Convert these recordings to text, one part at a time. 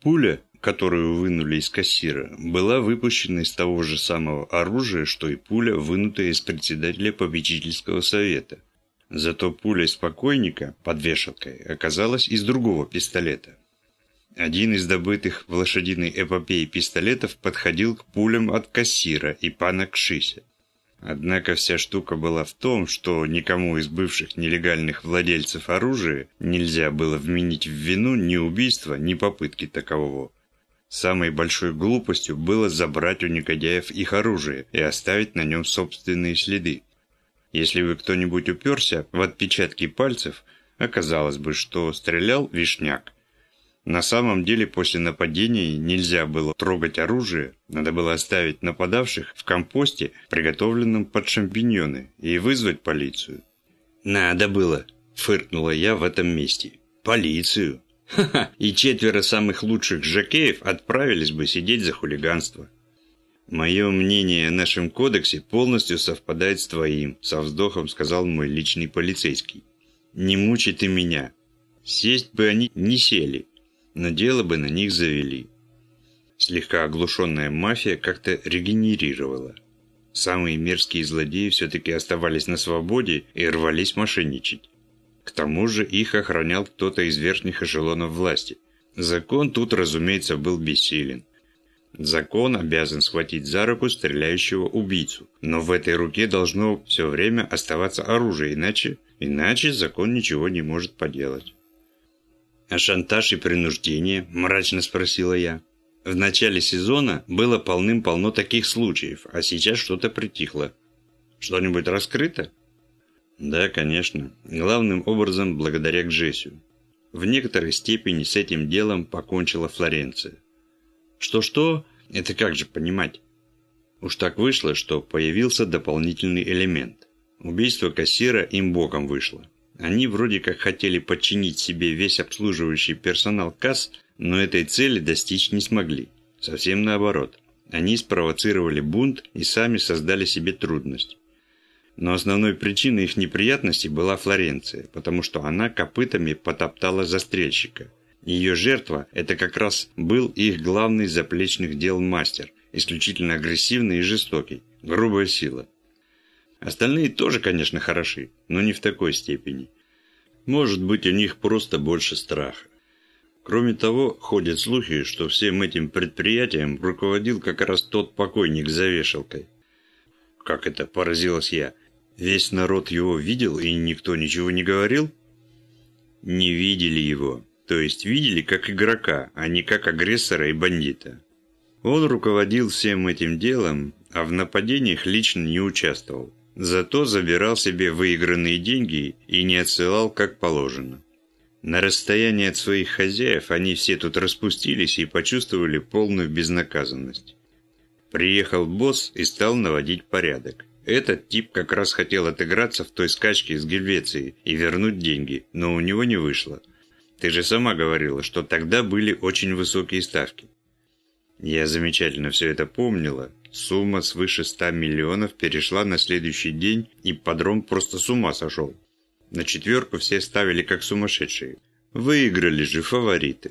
Пуля, которую вынули из кассира, была выпущена из того же самого оружия, что и пуля, вынутая из председателя попечительского совета. Зато пуля из покойника под вешалкой оказалась из другого пистолета. Один из добытых в лошадиной эпопее пистолетов подходил к пулям от кассира и пана Кшися. Однако вся штука была в том, что никому из бывших нелегальных владельцев оружия нельзя было вменить в вину ни убийства, ни попытки такового. Самой большой глупостью было забрать у негодяев их оружие и оставить на нем собственные следы. Если бы кто-нибудь уперся в отпечатки пальцев, оказалось бы, что стрелял вишняк. На самом деле после нападения нельзя было трогать оружие, надо было оставить нападавших в компосте, приготовленном под шампиньоны, и вызвать полицию. «Надо было», – фыркнула я в этом месте. «Полицию!» Ха-ха, и четверо самых лучших жакеев отправились бы сидеть за хулиганство. «Мое мнение о нашем кодексе полностью совпадает с твоим», – со вздохом сказал мой личный полицейский. «Не мучай ты меня. Сесть бы они не сели, но дело бы на них завели. Слегка оглушенная мафия как-то регенерировала. Самые мерзкие злодеи все-таки оставались на свободе и рвались мошенничать. К тому же их охранял кто-то из верхних эшелонов власти. Закон тут, разумеется, был бессилен. Закон обязан схватить за руку стреляющего убийцу, но в этой руке должно все время оставаться оружие, иначе, иначе закон ничего не может поделать. «А шантаж и принуждение?» – мрачно спросила я. В начале сезона было полным-полно таких случаев, а сейчас что-то притихло. Что-нибудь раскрыто? Да, конечно. Главным образом благодаря Гжесю. В некоторой степени с этим делом покончила Флоренция. Что-что? Это как же понимать? Уж так вышло, что появился дополнительный элемент. Убийство кассира им боком вышло. Они вроде как хотели подчинить себе весь обслуживающий персонал касс, но этой цели достичь не смогли. Совсем наоборот. Они спровоцировали бунт и сами создали себе трудность. Но основной причиной их неприятностей была Флоренция, потому что она копытами потоптала застрельщика. Ее жертва – это как раз был их главный заплечных дел мастер, исключительно агрессивный и жестокий, грубая сила. Остальные тоже, конечно, хороши, но не в такой степени. Может быть, у них просто больше страха. Кроме того, ходят слухи, что всем этим предприятием руководил как раз тот покойник за вешалкой. Как это, поразилась я. Весь народ его видел, и никто ничего не говорил? Не видели его. То есть видели как игрока, а не как агрессора и бандита. Он руководил всем этим делом, а в нападениях лично не участвовал. Зато забирал себе выигранные деньги и не отсылал как положено. На расстоянии от своих хозяев они все тут распустились и почувствовали полную безнаказанность. Приехал босс и стал наводить порядок. Этот тип как раз хотел отыграться в той скачке с Гельвецией и вернуть деньги, но у него не вышло. Ты же сама говорила, что тогда были очень высокие ставки. Я замечательно все это помнила Сумма свыше 100 миллионов перешла на следующий день, и подром просто с ума сошел. На четверку все ставили как сумасшедшие. Выиграли же фавориты.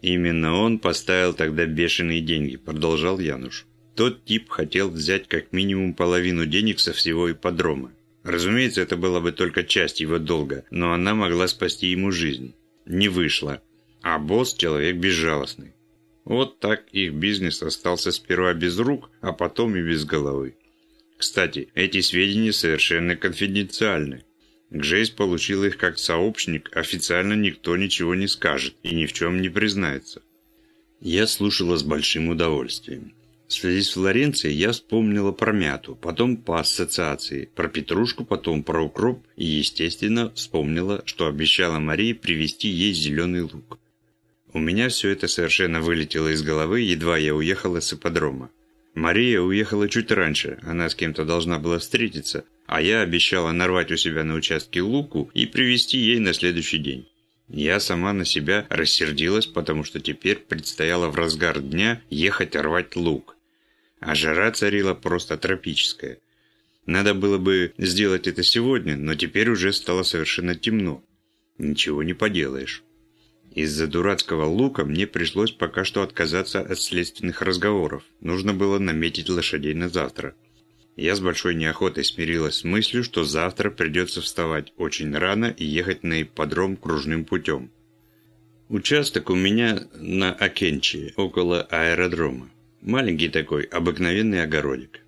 Именно он поставил тогда бешеные деньги, продолжал Януш. Тот тип хотел взять как минимум половину денег со всего ипподрома. Разумеется, это была бы только часть его долга, но она могла спасти ему жизнь. Не вышло. А босс – человек безжалостный. Вот так их бизнес остался сперва без рук, а потом и без головы. Кстати, эти сведения совершенно конфиденциальны. Гжейс получил их как сообщник, официально никто ничего не скажет и ни в чем не признается. Я слушала с большим удовольствием. В связи с Флоренцией я вспомнила про мяту, потом по ассоциации, про петрушку, потом про укроп и, естественно, вспомнила, что обещала Марии привезти ей зеленый лук. У меня все это совершенно вылетело из головы, едва я уехала с ипподрома. Мария уехала чуть раньше, она с кем-то должна была встретиться, а я обещала нарвать у себя на участке луку и привезти ей на следующий день. Я сама на себя рассердилась, потому что теперь предстояло в разгар дня ехать рвать лук. А жара царила просто тропическая. Надо было бы сделать это сегодня, но теперь уже стало совершенно темно. Ничего не поделаешь. Из-за дурацкого лука мне пришлось пока что отказаться от следственных разговоров. Нужно было наметить лошадей на завтра. Я с большой неохотой смирилась с мыслью, что завтра придется вставать очень рано и ехать на ипподром кружным путем. Участок у меня на Акенче, около аэродрома. Маленький такой, обыкновенный огородик.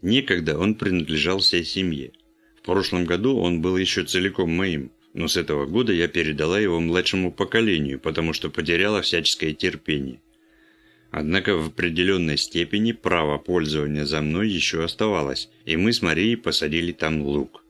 Некогда он принадлежал всей семье. В прошлом году он был еще целиком моим, но с этого года я передала его младшему поколению, потому что потеряла всяческое терпение. Однако в определенной степени право пользования за мной еще оставалось, и мы с Марией посадили там лук.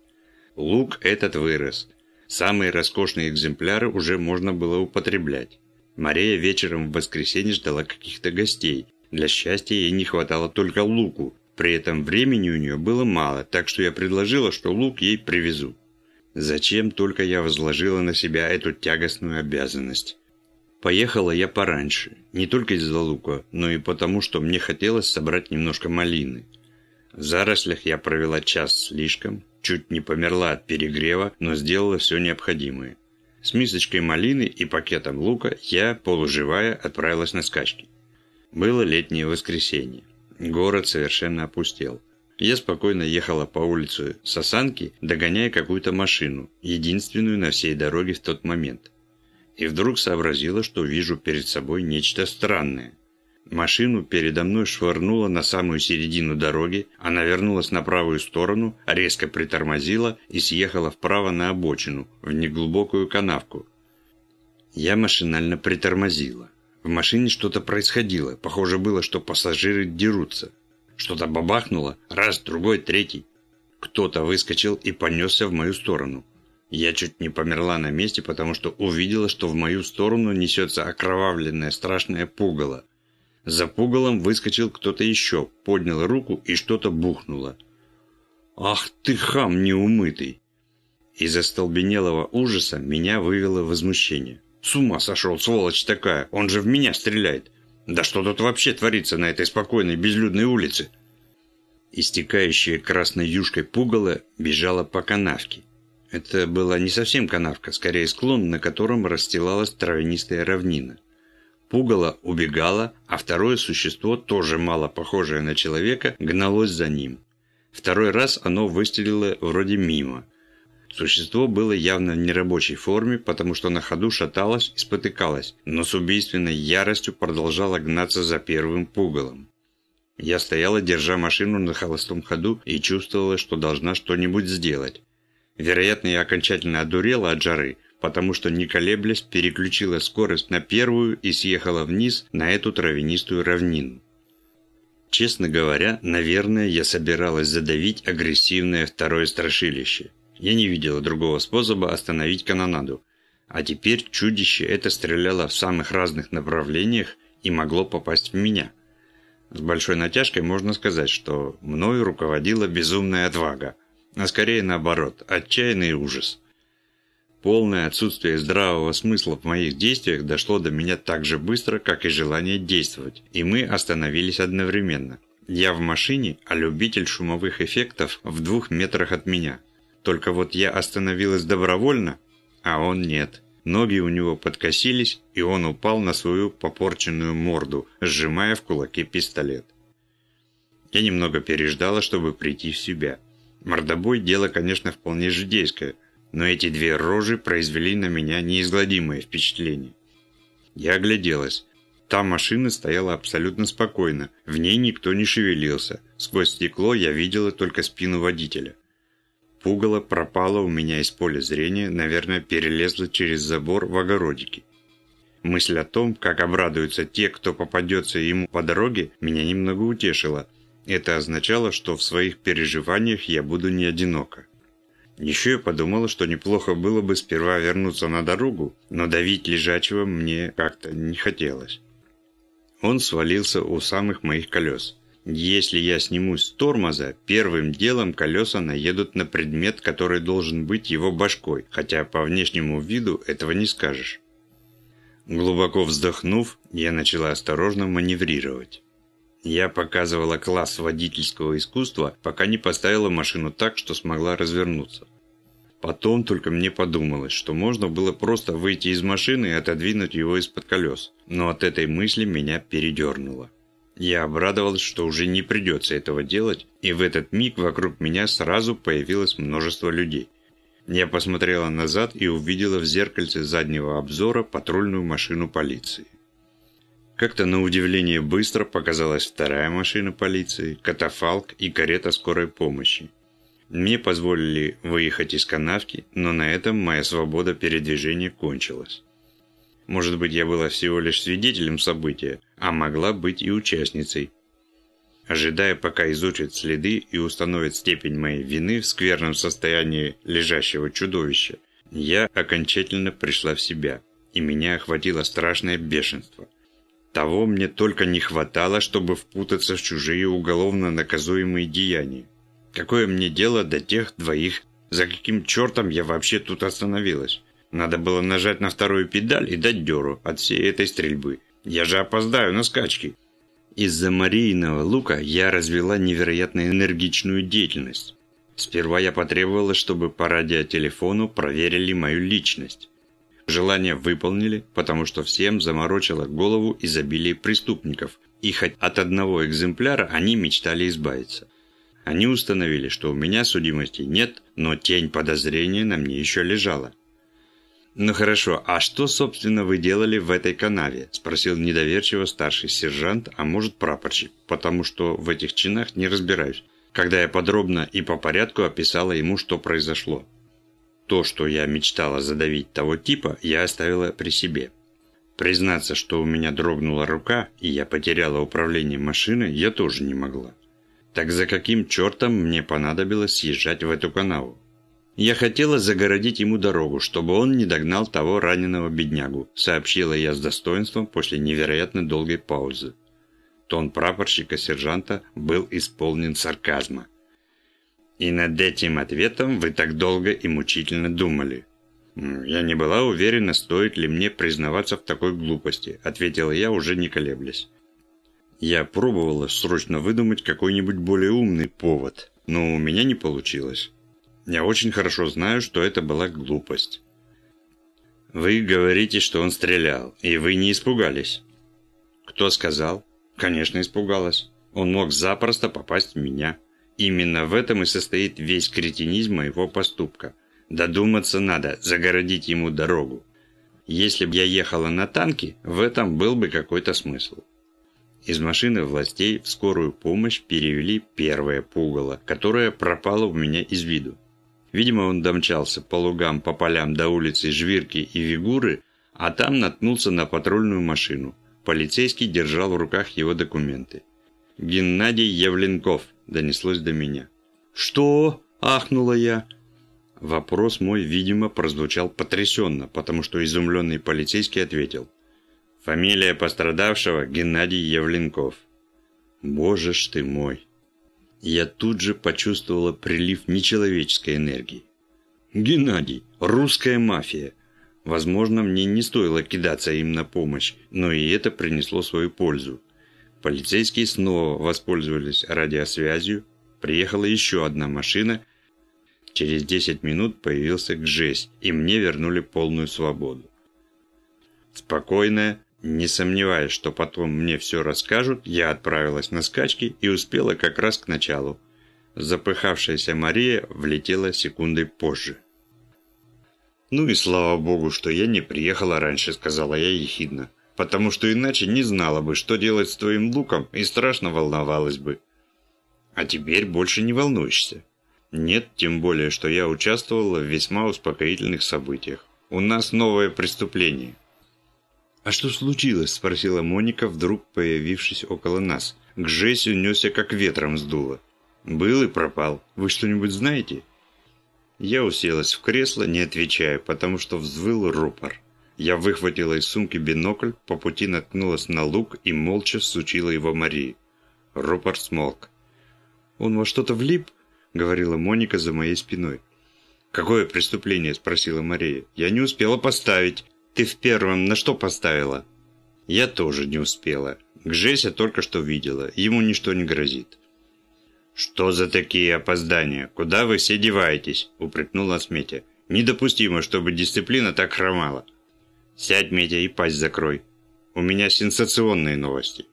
Лук этот вырос. Самые роскошные экземпляры уже можно было употреблять. Мария вечером в воскресенье ждала каких-то гостей. Для счастья ей не хватало только луку. При этом времени у нее было мало, так что я предложила, что лук ей привезу. Зачем только я возложила на себя эту тягостную обязанность? Поехала я пораньше, не только из-за лука, но и потому, что мне хотелось собрать немножко малины. В зарослях я провела час слишком, чуть не померла от перегрева, но сделала все необходимое. С мисочкой малины и пакетом лука я, полуживая, отправилась на скачки. Было летнее воскресенье. Город совершенно опустел. Я спокойно ехала по улице Сосанки, догоняя какую-то машину, единственную на всей дороге в тот момент. И вдруг сообразила, что вижу перед собой нечто странное. Машину передо мной швырнуло на самую середину дороги, она вернулась на правую сторону, резко притормозила и съехала вправо на обочину, в неглубокую канавку. Я машинально притормозила. В машине что-то происходило, похоже было, что пассажиры дерутся. Что-то бабахнуло, раз, другой, третий. Кто-то выскочил и понесся в мою сторону. Я чуть не померла на месте, потому что увидела, что в мою сторону несется окровавленное страшное пугало. За пугалом выскочил кто-то еще, поднял руку и что-то бухнуло. «Ах ты хам неумытый!» Из остолбенелого ужаса меня вывело возмущение. «С ума сошел, сволочь такая! Он же в меня стреляет! Да что тут вообще творится на этой спокойной безлюдной улице? Истекающая красной юшкой пугало бежала по канавке. Это была не совсем канавка, скорее склон, на котором расстилалась травянистая равнина. Пугало убегало, а второе существо, тоже мало похожее на человека, гналось за ним. Второй раз оно выстрелило вроде мимо – Существо было явно в нерабочей форме, потому что на ходу шаталось и спотыкалось, но с убийственной яростью продолжало гнаться за первым пугалом. Я стояла, держа машину на холостом ходу и чувствовала, что должна что-нибудь сделать. Вероятно, я окончательно одурела от жары, потому что, не колеблясь, переключила скорость на первую и съехала вниз на эту травянистую равнину. Честно говоря, наверное, я собиралась задавить агрессивное второе страшилище. Я не видела другого способа остановить канонаду. А теперь чудище это стреляло в самых разных направлениях и могло попасть в меня. С большой натяжкой можно сказать, что мною руководила безумная отвага, а скорее наоборот, отчаянный ужас. Полное отсутствие здравого смысла в моих действиях дошло до меня так же быстро, как и желание действовать, и мы остановились одновременно. Я в машине, а любитель шумовых эффектов в двух метрах от меня – только вот я остановилась добровольно, а он нет. Ноги у него подкосились, и он упал на свою попорченную морду, сжимая в кулаке пистолет. Я немного переждала, чтобы прийти в себя. Мордобой – дело, конечно, вполне жидейское, но эти две рожи произвели на меня неизгладимое впечатление. Я огляделась. Та машина стояла абсолютно спокойно, в ней никто не шевелился. Сквозь стекло я видела только спину водителя. Пугало пропало у меня из поля зрения, наверное, перелезло через забор в огородике. Мысль о том, как обрадуются те, кто попадется ему по дороге, меня немного утешила. Это означало, что в своих переживаниях я буду не одинока. Еще я подумала, что неплохо было бы сперва вернуться на дорогу, но давить лежачего мне как-то не хотелось. Он свалился у самых моих колес. Если я снимусь с тормоза, первым делом колеса наедут на предмет, который должен быть его башкой, хотя по внешнему виду этого не скажешь. Глубоко вздохнув, я начала осторожно маневрировать. Я показывала класс водительского искусства, пока не поставила машину так, что смогла развернуться. Потом только мне подумалось, что можно было просто выйти из машины и отодвинуть его из-под колес. Но от этой мысли меня передернуло. Я обрадовался, что уже не придется этого делать, и в этот миг вокруг меня сразу появилось множество людей. Я посмотрела назад и увидела в зеркальце заднего обзора патрульную машину полиции. Как-то на удивление быстро показалась вторая машина полиции, катафалк и карета скорой помощи. Мне позволили выехать из канавки, но на этом моя свобода передвижения кончилась. Может быть, я была всего лишь свидетелем события, а могла быть и участницей. Ожидая, пока изучат следы и установят степень моей вины в скверном состоянии лежащего чудовища, я окончательно пришла в себя, и меня охватило страшное бешенство. Того мне только не хватало, чтобы впутаться в чужие уголовно наказуемые деяния. Какое мне дело до тех двоих? За каким чертом я вообще тут остановилась? Надо было нажать на вторую педаль и дать дёру от всей этой стрельбы. Я же опоздаю на скачки. Из-за Марийного лука я развела невероятно энергичную деятельность. Сперва я потребовала, чтобы по радиотелефону проверили мою личность. Желание выполнили, потому что всем заморочило голову изобилие преступников, и хоть от одного экземпляра они мечтали избавиться. Они установили, что у меня судимости нет, но тень подозрения на мне еще лежала. «Ну хорошо, а что, собственно, вы делали в этой канаве?» – спросил недоверчиво старший сержант, а может прапорщик, потому что в этих чинах не разбираюсь, когда я подробно и по порядку описала ему, что произошло. То, что я мечтала задавить того типа, я оставила при себе. Признаться, что у меня дрогнула рука, и я потеряла управление машиной, я тоже не могла. Так за каким чертом мне понадобилось съезжать в эту канаву? Я хотела загородить ему дорогу, чтобы он не догнал того раненого беднягу, сообщила я с достоинством после невероятно долгой паузы. Тон прапорщика-сержанта был исполнен сарказма. «И над этим ответом вы так долго и мучительно думали». «Я не была уверена, стоит ли мне признаваться в такой глупости», ответила я, уже не колеблясь. Я пробовала срочно выдумать какой-нибудь более умный повод, но у меня не получилось. Я очень хорошо знаю, что это была глупость. Вы говорите, что он стрелял, и вы не испугались. Кто сказал? Конечно, испугалась. Он мог запросто попасть в меня. Именно в этом и состоит весь кретинизм моего поступка. Додуматься надо, загородить ему дорогу. Если бы я ехала на танке, в этом был бы какой-то смысл. Из машины властей в скорую помощь перевели первое пугало, которое пропало у меня из виду. Видимо, он домчался по лугам, по полям до улицы Жвирки и Вигуры, а там наткнулся на патрульную машину. Полицейский держал в руках его документы. «Геннадий Явленков», – донеслось до меня. «Что?» – ахнула я. Вопрос мой, видимо, прозвучал потрясенно, потому что изумленный полицейский ответил. Фамилия пострадавшего Геннадий Явленков. Боже ж ты мой. Я тут же почувствовала прилив нечеловеческой энергии. Геннадий, русская мафия. Возможно, мне не стоило кидаться им на помощь, но и это принесло свою пользу. Полицейские снова воспользовались радиосвязью. Приехала еще одна машина. Через 10 минут появился Гжесь, и мне вернули полную свободу. Спокойная, не сомневаясь, что потом мне все расскажут, я отправилась на скачки и успела как раз к началу. Запыхавшаяся Мария влетела секундой позже. «Ну и слава богу, что я не приехала раньше», — сказала я ехидно. «Потому что иначе не знала бы, что делать с твоим луком, и страшно волновалась бы». «А теперь больше не волнуешься». «Нет, тем более, что я участвовала в весьма успокоительных событиях. У нас новое преступление». «А что случилось?» – спросила Моника, вдруг появившись около нас. К Жесю несся как ветром сдуло. «Был и пропал. Вы что-нибудь знаете?» Я уселась в кресло, не отвечая, потому что взвыл рупор. Я выхватила из сумки бинокль, по пути наткнулась на лук и молча сучила его Марии. Рупор смолк. «Он во что-то влип?» — говорила Моника за моей спиной. «Какое преступление?» – спросила Мария. «Я не успела поставить». Ты в первом на что поставила? Я тоже не успела. Гжеся только что видела. Ему ничто не грозит. «Что за такие опоздания? Куда вы все деваетесь?» – упрекнула Сметя. Недопустимо, чтобы дисциплина так хромала. Сядь, Медя, и пасть закрой. У меня сенсационные новости.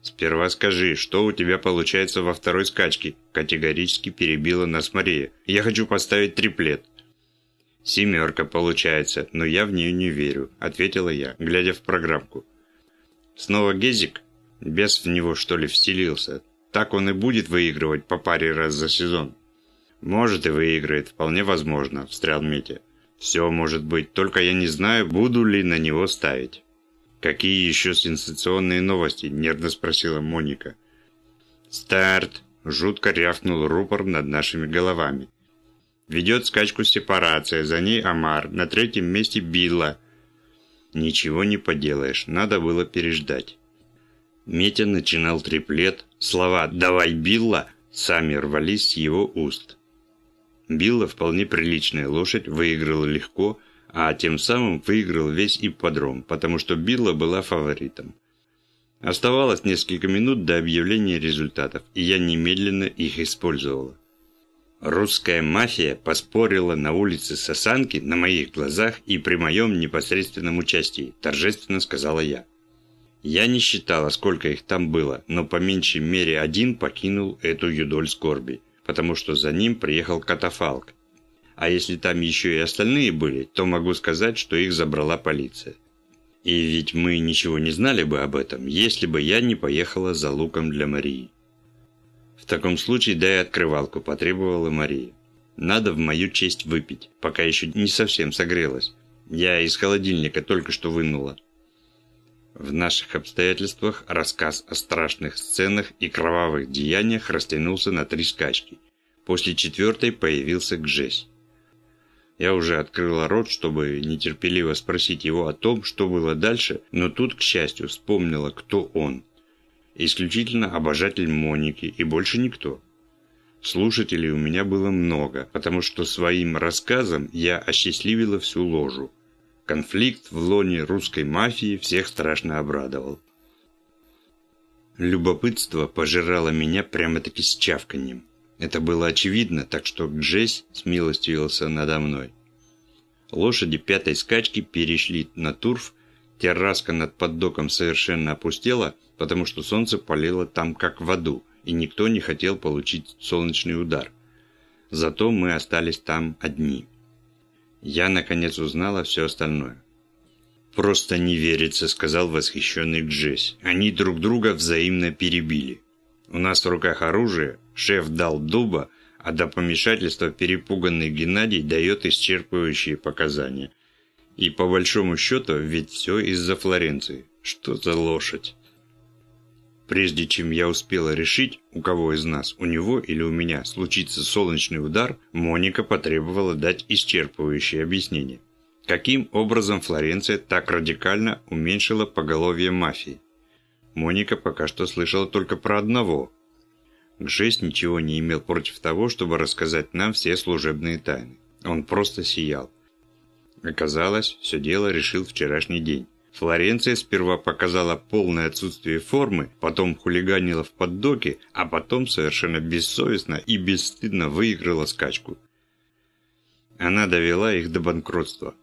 Сперва скажи, что у тебя получается во второй скачке? Категорически перебила нас Мария. Я хочу поставить триплет. «Семерка получается, но я в нее не верю», – ответила я, глядя в программку. «Снова Гезик? Бес в него, что ли, вселился? Так он и будет выигрывать по паре раз за сезон». «Может и выиграет, вполне возможно», – встрял Митя. «Все может быть, только я не знаю, буду ли на него ставить». «Какие еще сенсационные новости?» – нервно спросила Моника. «Старт!» – жутко рявкнул рупор над нашими головами. Ведет скачку сепарация, за ней Амар, на третьем месте Билла. Ничего не поделаешь, надо было переждать. Метя начинал триплет, слова «давай Билла» сами рвались с его уст. Билла, вполне приличная лошадь, выиграла легко, а тем самым выиграл весь ипподром, потому что Билла была фаворитом. Оставалось несколько минут до объявления результатов, и я немедленно их использовала. Русская мафия поспорила на улице Сосанки на моих глазах и при моем непосредственном участии, торжественно сказала я. Я не считала, сколько их там было, но по меньшей мере один покинул эту юдоль скорби, потому что за ним приехал катафалк. А если там еще и остальные были, то могу сказать, что их забрала полиция. И ведь мы ничего не знали бы об этом, если бы я не поехала за луком для Марии. «В таком случае дай открывалку», – потребовала Мария. «Надо в мою честь выпить, пока еще не совсем согрелась. Я из холодильника только что вынула». В наших обстоятельствах рассказ о страшных сценах и кровавых деяниях растянулся на три скачки. После четвертой появился Гжесь. Я уже открыла рот, чтобы нетерпеливо спросить его о том, что было дальше, но тут, к счастью, вспомнила, кто он – Исключительно обожатель Моники и больше никто. Слушателей у меня было много, потому что своим рассказом я осчастливила всю ложу. Конфликт в лоне русской мафии всех страшно обрадовал. Любопытство пожирало меня прямо-таки с чавканьем. Это было очевидно, так что Гжесь смилостивился надо мной. Лошади пятой скачки перешли на турф, терраска над поддоком совершенно опустела, потому что солнце палило там как в аду, и никто не хотел получить солнечный удар. Зато мы остались там одни. Я, наконец, узнала все остальное. «Просто не верится», — сказал восхищенный Джесс. «Они друг друга взаимно перебили. У нас в руках оружие, шеф дал дуба, а до помешательства перепуганный Геннадий дает исчерпывающие показания. И по большому счету, ведь все из-за Флоренции. Что за лошадь?» Прежде чем я успела решить, у кого из нас, у него или у меня, случится солнечный удар, Моника потребовала дать исчерпывающее объяснение. Каким образом Флоренция так радикально уменьшила поголовье мафии? Моника пока что слышала только про одного. Гжесть ничего не имел против того, чтобы рассказать нам все служебные тайны. Он просто сиял. Оказалось, все дело решил вчерашний день. Флоренция сперва показала полное отсутствие формы, потом хулиганила в поддоке, а потом совершенно бессовестно и бесстыдно выиграла скачку. Она довела их до банкротства.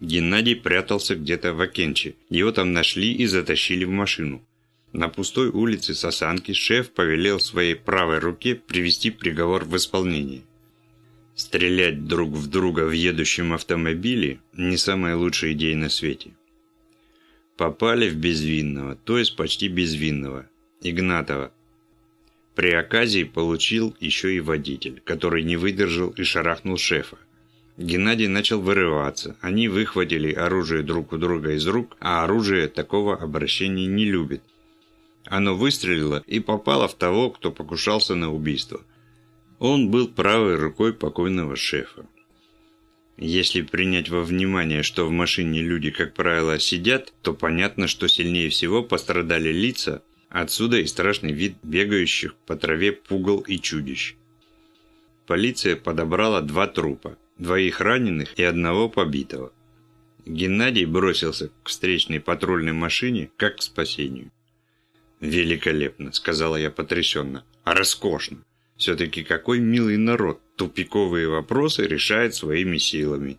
Геннадий прятался где-то в Акенче. Его там нашли и затащили в машину. На пустой улице Сосанки шеф повелел своей правой руке привести приговор в исполнение. Стрелять друг в друга в едущем автомобиле – не самая лучшая идея на свете. Попали в безвинного, то есть почти безвинного, Игнатова. При оказии получил еще и водитель, который не выдержал и шарахнул шефа. Геннадий начал вырываться. Они выхватили оружие друг у друга из рук, а оружие такого обращения не любит. Оно выстрелило и попало в того, кто покушался на убийство. Он был правой рукой покойного шефа. Если принять во внимание, что в машине люди, как правило, сидят, то понятно, что сильнее всего пострадали лица, отсюда и страшный вид бегающих по траве пугал и чудищ. Полиция подобрала два трупа, двоих раненых и одного побитого. Геннадий бросился к встречной патрульной машине, как к спасению. «Великолепно», — сказала я потрясенно. «А роскошно! Все-таки какой милый народ Тупиковые вопросы решает своими силами.